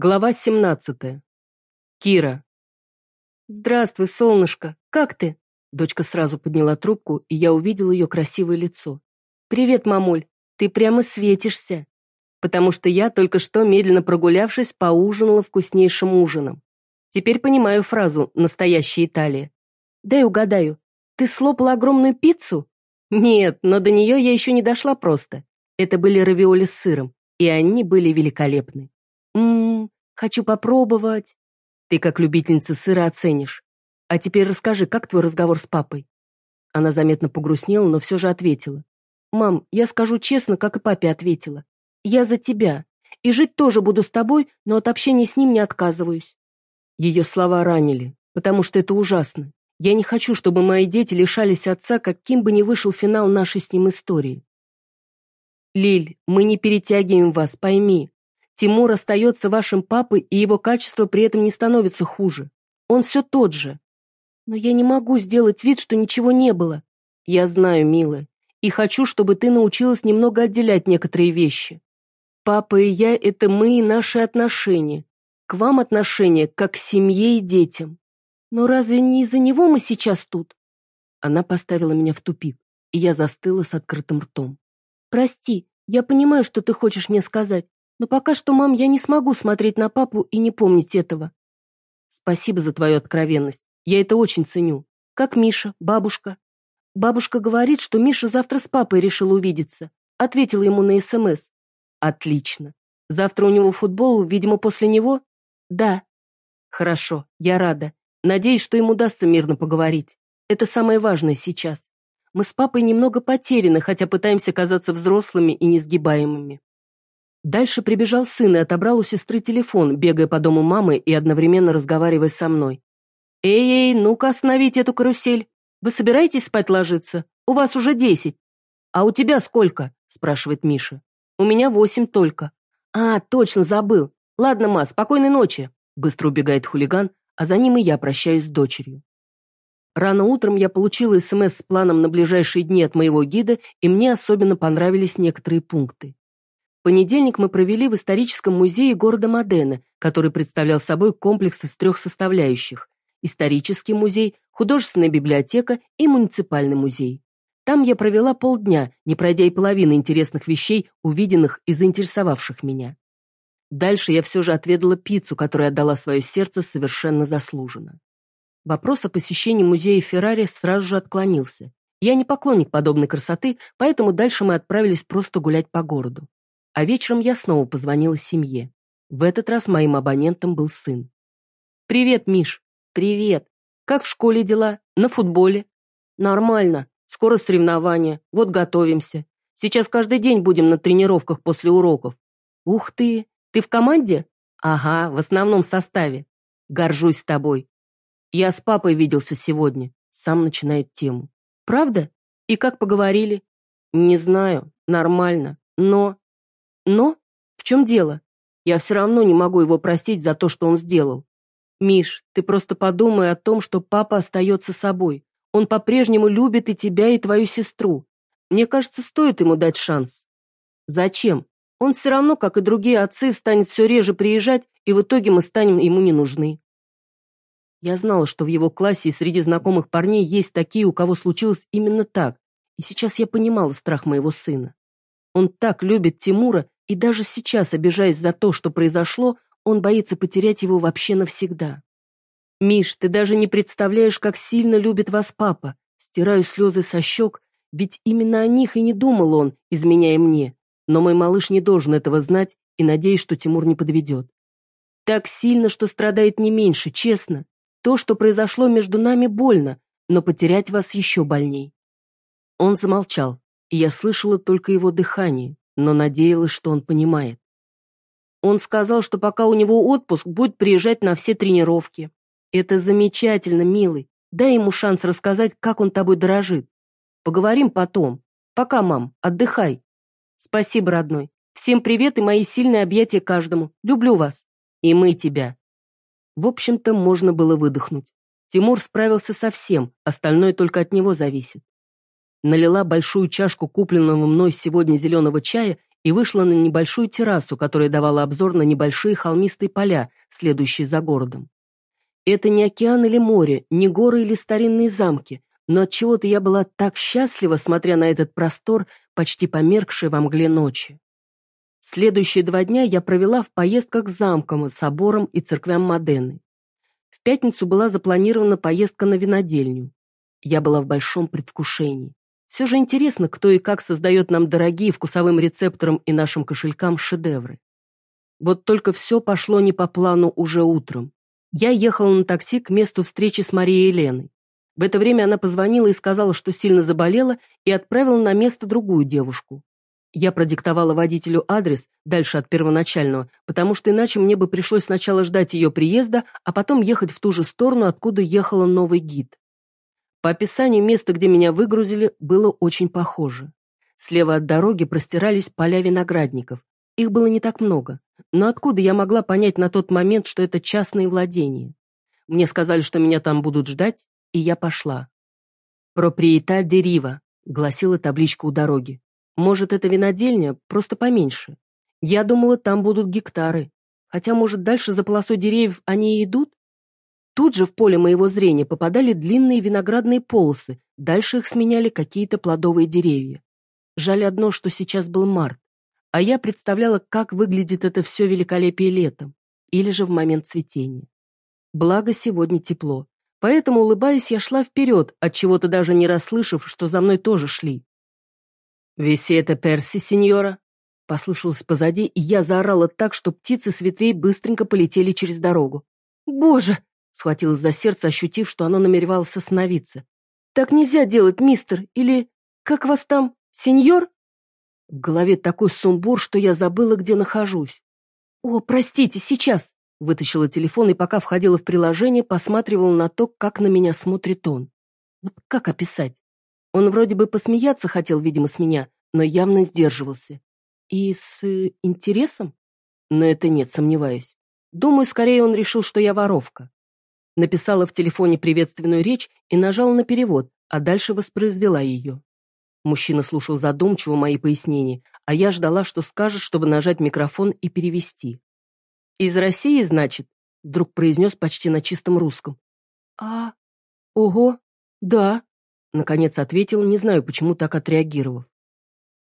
Глава 17. Кира. «Здравствуй, солнышко. Как ты?» Дочка сразу подняла трубку, и я увидел ее красивое лицо. «Привет, мамуль. Ты прямо светишься. Потому что я только что, медленно прогулявшись, поужинала вкуснейшим ужином. Теперь понимаю фразу «настоящая Италия». Дай угадаю. Ты слопала огромную пиццу? Нет, но до нее я еще не дошла просто. Это были равиоли с сыром, и они были великолепны. Хочу попробовать. Ты как любительница сыра оценишь. А теперь расскажи, как твой разговор с папой? Она заметно погрустнела, но все же ответила. Мам, я скажу честно, как и папе ответила. Я за тебя. И жить тоже буду с тобой, но от общения с ним не отказываюсь. Ее слова ранили, потому что это ужасно. Я не хочу, чтобы мои дети лишались отца, каким бы ни вышел финал нашей с ним истории. Лиль, мы не перетягиваем вас, пойми. Тимур остается вашим папой, и его качество при этом не становится хуже. Он все тот же. Но я не могу сделать вид, что ничего не было. Я знаю, милая, и хочу, чтобы ты научилась немного отделять некоторые вещи. Папа и я — это мы и наши отношения. К вам отношения, как к семье и детям. Но разве не из-за него мы сейчас тут? Она поставила меня в тупик, и я застыла с открытым ртом. Прости, я понимаю, что ты хочешь мне сказать, но пока что, мам, я не смогу смотреть на папу и не помнить этого. Спасибо за твою откровенность. Я это очень ценю. Как Миша, бабушка. Бабушка говорит, что Миша завтра с папой решил увидеться. Ответила ему на СМС. Отлично. Завтра у него футбол, видимо, после него? Да. Хорошо, я рада. Надеюсь, что им удастся мирно поговорить. Это самое важное сейчас. Мы с папой немного потеряны, хотя пытаемся казаться взрослыми и несгибаемыми. Дальше прибежал сын и отобрал у сестры телефон, бегая по дому мамы и одновременно разговаривая со мной. «Эй-эй, ну-ка остановите эту карусель. Вы собираетесь спать ложиться? У вас уже десять». «А у тебя сколько?» – спрашивает Миша. «У меня восемь только». «А, точно, забыл. Ладно, ма, спокойной ночи», – быстро убегает хулиган, а за ним и я прощаюсь с дочерью. Рано утром я получила СМС с планом на ближайшие дни от моего гида, и мне особенно понравились некоторые пункты понедельник мы провели в историческом музее города Модена, который представлял собой комплекс из трех составляющих – исторический музей, художественная библиотека и муниципальный музей. Там я провела полдня, не пройдя и половины интересных вещей, увиденных и заинтересовавших меня. Дальше я все же отведала пиццу, которая отдала свое сердце совершенно заслуженно. Вопрос о посещении музея Феррари сразу же отклонился. Я не поклонник подобной красоты, поэтому дальше мы отправились просто гулять по городу. А вечером я снова позвонила семье. В этот раз моим абонентом был сын. «Привет, Миш!» «Привет! Как в школе дела? На футболе?» «Нормально. Скоро соревнования. Вот готовимся. Сейчас каждый день будем на тренировках после уроков». «Ух ты! Ты в команде?» «Ага, в основном составе. Горжусь тобой. Я с папой виделся сегодня. Сам начинает тему. Правда? И как поговорили? Не знаю. Нормально. Но... Но в чем дело? Я все равно не могу его простить за то, что он сделал. Миш, ты просто подумай о том, что папа остается собой. Он по-прежнему любит и тебя, и твою сестру. Мне кажется, стоит ему дать шанс. Зачем? Он все равно, как и другие отцы, станет все реже приезжать, и в итоге мы станем ему не нужны. Я знала, что в его классе и среди знакомых парней есть такие, у кого случилось именно так, и сейчас я понимала страх моего сына. Он так любит Тимура, и даже сейчас, обижаясь за то, что произошло, он боится потерять его вообще навсегда. «Миш, ты даже не представляешь, как сильно любит вас папа. Стираю слезы со щек, ведь именно о них и не думал он, изменяя мне. Но мой малыш не должен этого знать и надеюсь, что Тимур не подведет. Так сильно, что страдает не меньше, честно. То, что произошло между нами, больно, но потерять вас еще больней». Он замолчал, и я слышала только его дыхание, но надеялась, что он понимает. Он сказал, что пока у него отпуск, будет приезжать на все тренировки. Это замечательно, милый. Дай ему шанс рассказать, как он тобой дорожит. Поговорим потом. Пока, мам, отдыхай. Спасибо, родной. Всем привет и мои сильные объятия каждому. Люблю вас. И мы тебя. В общем-то, можно было выдохнуть. Тимур справился со всем, остальное только от него зависит налила большую чашку купленного мной сегодня зеленого чая и вышла на небольшую террасу, которая давала обзор на небольшие холмистые поля, следующие за городом. Это не океан или море, не горы или старинные замки, но от чего то я была так счастлива, смотря на этот простор, почти померкший во мгле ночи. Следующие два дня я провела в поездках к замкам, соборам и церквям Модены. В пятницу была запланирована поездка на винодельню. Я была в большом предвкушении. Все же интересно, кто и как создает нам дорогие вкусовым рецепторам и нашим кошелькам шедевры. Вот только все пошло не по плану уже утром. Я ехала на такси к месту встречи с Марией Еленой. В это время она позвонила и сказала, что сильно заболела, и отправила на место другую девушку. Я продиктовала водителю адрес, дальше от первоначального, потому что иначе мне бы пришлось сначала ждать ее приезда, а потом ехать в ту же сторону, откуда ехала новый гид. По описанию места, где меня выгрузили, было очень похоже. Слева от дороги простирались поля виноградников. Их было не так много. Но откуда я могла понять на тот момент, что это частные владения? Мне сказали, что меня там будут ждать, и я пошла. «Проприета дерива», — гласила табличка у дороги. «Может, это винодельня, просто поменьше. Я думала, там будут гектары. Хотя, может, дальше за полосой деревьев они и идут? Тут же в поле моего зрения попадали длинные виноградные полосы, дальше их сменяли какие-то плодовые деревья. Жаль одно, что сейчас был март, а я представляла, как выглядит это все великолепие летом, или же в момент цветения. Благо, сегодня тепло. Поэтому, улыбаясь, я шла вперед, от чего то даже не расслышав, что за мной тоже шли. «Висета перси, сеньора!» Послышалось позади, и я заорала так, что птицы с ветвей быстренько полетели через дорогу. «Боже!» — схватилась за сердце, ощутив, что оно намеревалось остановиться. «Так нельзя делать, мистер! Или... Как вас там? Сеньор?» В голове такой сумбур, что я забыла, где нахожусь. «О, простите, сейчас!» Вытащила телефон и пока входила в приложение, посматривала на то, как на меня смотрит он. Вот как описать? Он вроде бы посмеяться хотел, видимо, с меня, но явно сдерживался. И с э, интересом? Но это нет, сомневаюсь. Думаю, скорее он решил, что я воровка. Написала в телефоне приветственную речь и нажала на перевод, а дальше воспроизвела ее. Мужчина слушал задумчиво мои пояснения, а я ждала, что скажет, чтобы нажать микрофон и перевести. «Из России, значит?» — вдруг произнес почти на чистом русском. «А... Ого, да», — наконец ответил, не знаю, почему так отреагировав.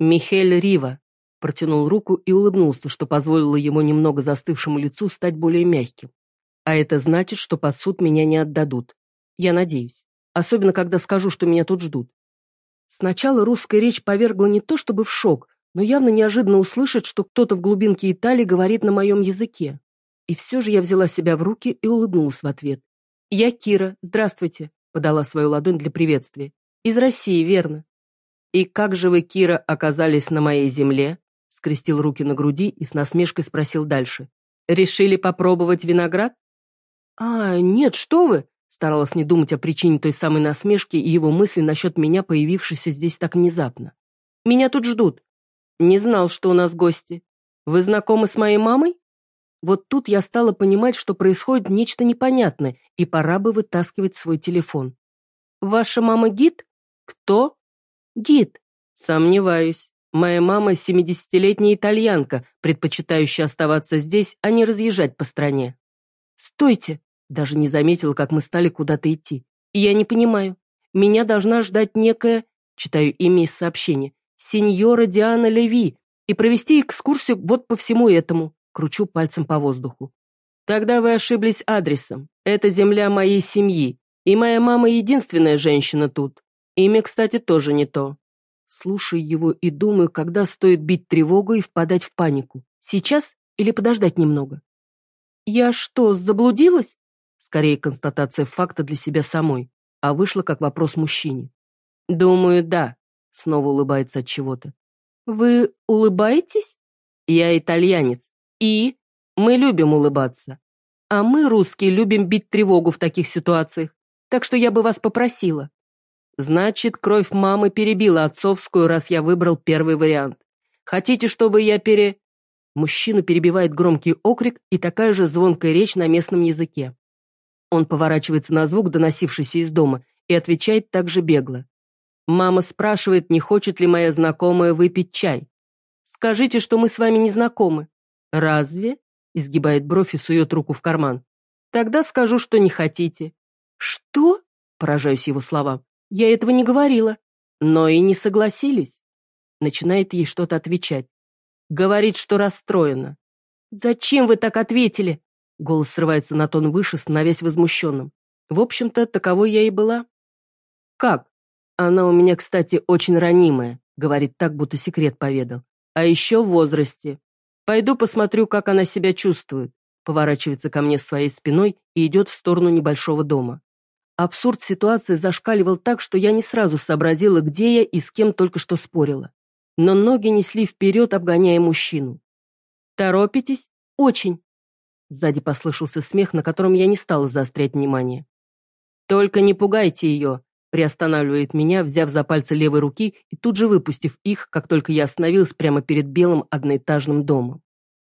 «Михель Рива», — протянул руку и улыбнулся, что позволило ему немного застывшему лицу стать более мягким. «А это значит, что под суд меня не отдадут. Я надеюсь. Особенно, когда скажу, что меня тут ждут». Сначала русская речь повергла не то чтобы в шок, но явно неожиданно услышать, что кто-то в глубинке Италии говорит на моем языке. И все же я взяла себя в руки и улыбнулась в ответ. «Я Кира, здравствуйте», — подала свою ладонь для приветствия. «Из России, верно?» «И как же вы, Кира, оказались на моей земле?» — скрестил руки на груди и с насмешкой спросил дальше. «Решили попробовать виноград?» «А, нет, что вы!» Старалась не думать о причине той самой насмешки и его мысли насчет меня, появившейся здесь так внезапно. «Меня тут ждут. Не знал, что у нас гости. Вы знакомы с моей мамой? Вот тут я стала понимать, что происходит нечто непонятное, и пора бы вытаскивать свой телефон. Ваша мама гид? Кто? Гид. Сомневаюсь. Моя мама семидесятилетняя итальянка, предпочитающая оставаться здесь, а не разъезжать по стране. Стойте! Даже не заметила, как мы стали куда-то идти. Я не понимаю. Меня должна ждать некая... Читаю имя из сообщения сеньора Диана Леви и провести экскурсию вот по всему этому. Кручу пальцем по воздуху. Тогда вы ошиблись адресом. Это земля моей семьи, и моя мама единственная женщина тут. Имя, кстати, тоже не то. Слушаю его и думаю, когда стоит бить тревогу и впадать в панику. Сейчас или подождать немного? Я что, заблудилась? Скорее констатация факта для себя самой, а вышла как вопрос мужчине. Думаю, да. Снова улыбается от чего-то. Вы улыбаетесь? Я итальянец. И? Мы любим улыбаться. А мы, русские, любим бить тревогу в таких ситуациях. Так что я бы вас попросила. Значит, кровь мамы перебила отцовскую, раз я выбрал первый вариант. Хотите, чтобы я пере... Мужчину перебивает громкий окрик и такая же звонкая речь на местном языке. Он поворачивается на звук, доносившийся из дома, и отвечает также бегло. Мама спрашивает, не хочет ли моя знакомая выпить чай. Скажите, что мы с вами не знакомы». «Разве?» — изгибает бровь и сует руку в карман. «Тогда скажу, что не хотите». «Что?» — поражаюсь его словам. «Я этого не говорила». «Но и не согласились». Начинает ей что-то отвечать. Говорит, что расстроена. «Зачем вы так ответили?» Голос срывается на тон выше, становясь возмущенным. В общем-то, таковой я и была. «Как? Она у меня, кстати, очень ранимая», говорит так, будто секрет поведал. «А еще в возрасте. Пойду посмотрю, как она себя чувствует». Поворачивается ко мне своей спиной и идет в сторону небольшого дома. Абсурд ситуации зашкаливал так, что я не сразу сообразила, где я и с кем только что спорила. Но ноги несли вперед, обгоняя мужчину. «Торопитесь? Очень!» Сзади послышался смех, на котором я не стала заострять внимание. «Только не пугайте ее!» приостанавливает меня, взяв за пальцы левой руки и тут же выпустив их, как только я остановилась прямо перед белым одноэтажным домом.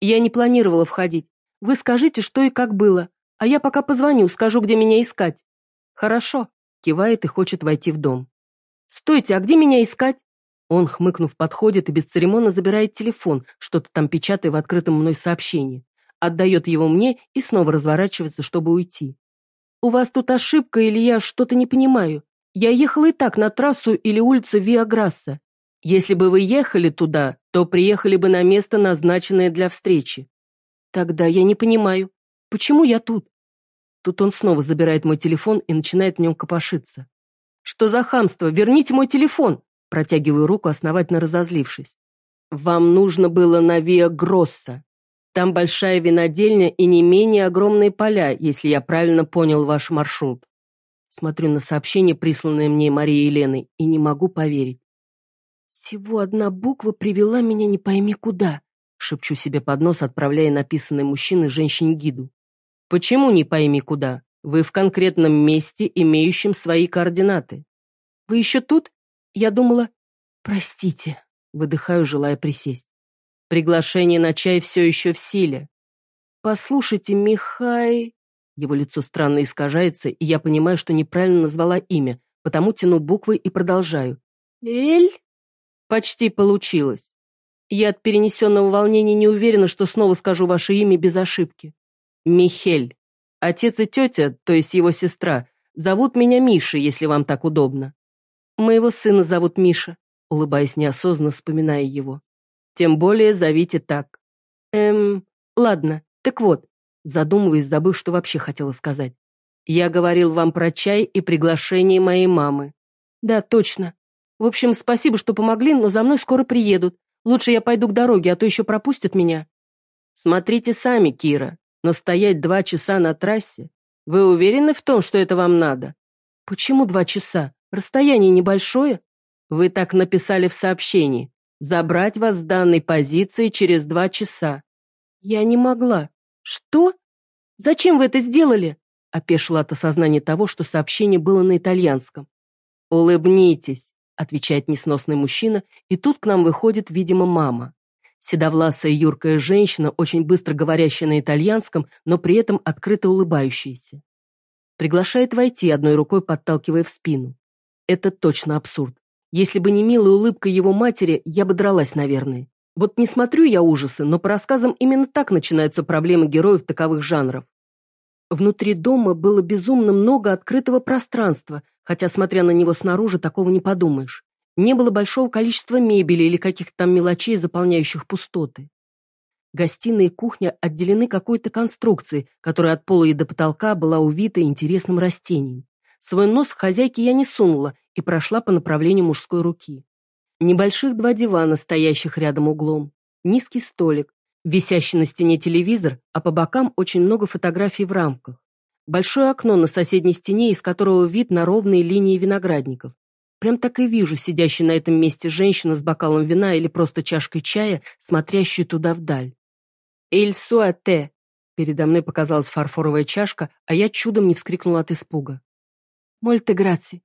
«Я не планировала входить. Вы скажите, что и как было, а я пока позвоню, скажу, где меня искать». «Хорошо», — кивает и хочет войти в дом. «Стойте, а где меня искать?» Он, хмыкнув, подходит и бесцеремонно забирает телефон, что-то там печатая в открытом мной сообщении отдает его мне и снова разворачивается, чтобы уйти. «У вас тут ошибка или я что-то не понимаю? Я ехала и так на трассу или улицу Виаграсса. Если бы вы ехали туда, то приехали бы на место, назначенное для встречи. Тогда я не понимаю, почему я тут?» Тут он снова забирает мой телефон и начинает в нем копошиться. «Что за хамство? Верните мой телефон!» Протягиваю руку, основательно разозлившись. «Вам нужно было на Виа Гросса. Там большая винодельня и не менее огромные поля, если я правильно понял ваш маршрут. Смотрю на сообщение, присланное мне Марией Еленой, и не могу поверить. «Всего одна буква привела меня не пойми куда», шепчу себе под нос, отправляя написанный мужчиной женщине гиду. «Почему не пойми куда? Вы в конкретном месте, имеющем свои координаты». «Вы еще тут? Я думала...» «Простите», выдыхаю, желая присесть. Приглашение на чай все еще в силе. «Послушайте, Михай...» Его лицо странно искажается, и я понимаю, что неправильно назвала имя, потому тяну буквы и продолжаю. «Эль?» Почти получилось. Я от перенесенного волнения не уверена, что снова скажу ваше имя без ошибки. Михель. Отец и тетя, то есть его сестра, зовут меня Миша, если вам так удобно. Моего сына зовут Миша, улыбаясь неосознанно, вспоминая его. Тем более зовите так. Эм, ладно, так вот, задумываясь, забыв, что вообще хотела сказать. Я говорил вам про чай и приглашение моей мамы. Да, точно. В общем, спасибо, что помогли, но за мной скоро приедут. Лучше я пойду к дороге, а то еще пропустят меня. Смотрите сами, Кира, но стоять два часа на трассе? Вы уверены в том, что это вам надо? Почему два часа? Расстояние небольшое? Вы так написали в сообщении. Забрать вас с данной позиции через два часа. Я не могла. Что? Зачем вы это сделали? Опешила от осознания того, что сообщение было на итальянском. Улыбнитесь, отвечает несносный мужчина, и тут к нам выходит, видимо, мама. Седовласая юркая женщина, очень быстро говорящая на итальянском, но при этом открыто улыбающаяся. Приглашает войти, одной рукой подталкивая в спину. Это точно абсурд. Если бы не милая улыбка его матери, я бы дралась, наверное. Вот не смотрю я ужасы, но по рассказам именно так начинаются проблемы героев таковых жанров. Внутри дома было безумно много открытого пространства, хотя, смотря на него снаружи, такого не подумаешь. Не было большого количества мебели или каких-то там мелочей, заполняющих пустоты. Гостиная и кухня отделены какой-то конструкцией, которая от пола и до потолка была увита интересным растением. Свой нос к хозяйке я не сунула и прошла по направлению мужской руки. Небольших два дивана, стоящих рядом углом. Низкий столик, висящий на стене телевизор, а по бокам очень много фотографий в рамках. Большое окно на соседней стене, из которого вид на ровные линии виноградников. Прям так и вижу сидящую на этом месте женщину с бокалом вина или просто чашкой чая, смотрящую туда вдаль. «Эль суате!» Передо мной показалась фарфоровая чашка, а я чудом не вскрикнула от испуга. «Мольте граци».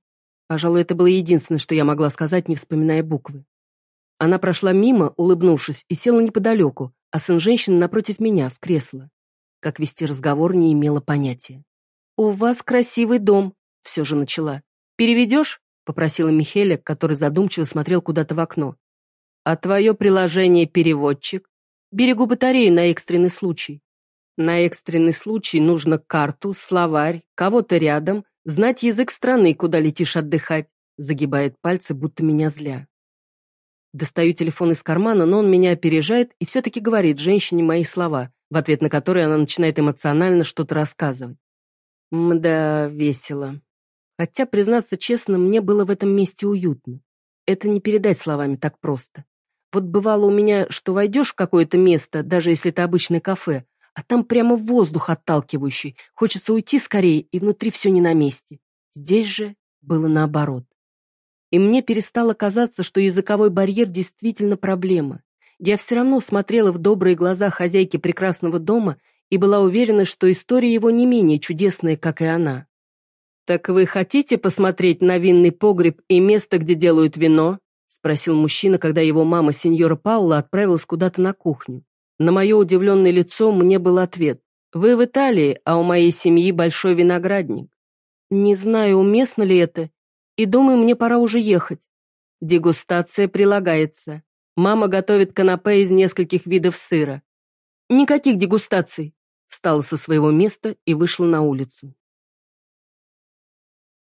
Пожалуй, это было единственное, что я могла сказать, не вспоминая буквы. Она прошла мимо, улыбнувшись, и села неподалеку, а сын женщины напротив меня, в кресло. Как вести разговор, не имела понятия. «У вас красивый дом», — все же начала. «Переведешь?» — попросила Михеля, который задумчиво смотрел куда-то в окно. А твое приложение «Переводчик»? Берегу батарею на экстренный случай. На экстренный случай нужно карту, словарь, кого-то рядом, знать язык страны, куда летишь отдыхать. Загибает пальцы, будто меня зля. Достаю телефон из кармана, но он меня опережает и все-таки говорит женщине мои слова, в ответ на которые она начинает эмоционально что-то рассказывать. Мда, весело. Хотя, признаться честно, мне было в этом месте уютно. Это не передать словами так просто. Вот бывало у меня, что войдешь в какое-то место, даже если это обычное кафе, а там прямо воздух отталкивающий, хочется уйти скорее, и внутри все не на месте. Здесь же было наоборот. И мне перестало казаться, что языковой барьер действительно проблема. Я все равно смотрела в добрые глаза хозяйки прекрасного дома и была уверена, что история его не менее чудесная, как и она. «Так вы хотите посмотреть на винный погреб и место, где делают вино?» спросил мужчина, когда его мама, сеньора Паула, отправилась куда-то на кухню. На мое удивленное лицо мне был ответ. «Вы в Италии, а у моей семьи большой виноградник». «Не знаю, уместно ли это, и думаю, мне пора уже ехать. Дегустация прилагается. Мама готовит канапе из нескольких видов сыра. Никаких дегустаций. Встала со своего места и вышла на улицу.